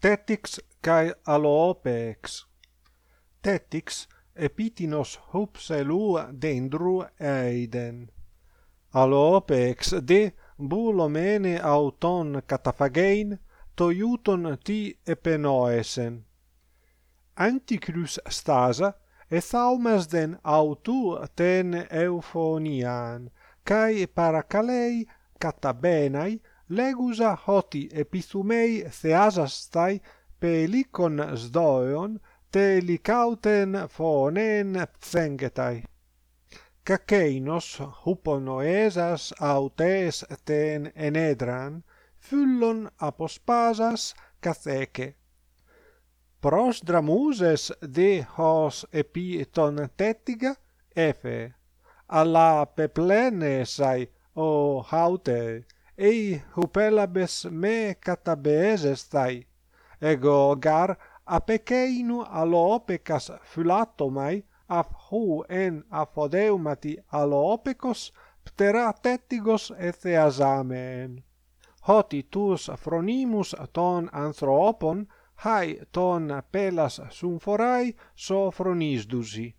tetix kai alopex. Tetix epitinos hupselua dendru eiden. Alopex de bulomene auton kataphagein toiuton ti epenoesen. Anticrus stasa ethaumas den autu ten euphonian kai parakalei katabenai legusa hoti epithumei theasastai pelikon sdoeon telikauten phonen phengetai. Kakeinos huponoesas autes ten enedran, fyllon apospasas catheke. Pros dramuses de hos epiton tettiga efe, alla peplenesai o haute, ei hupelabes me katabeesestai ego gar apekeinu alopecas phylatomai af hou en aphodeumati aloopecos pteratetigos etheasamen. Hoti tus phronimus ton anthropon hai ton pelas sumphorai sophronisdusi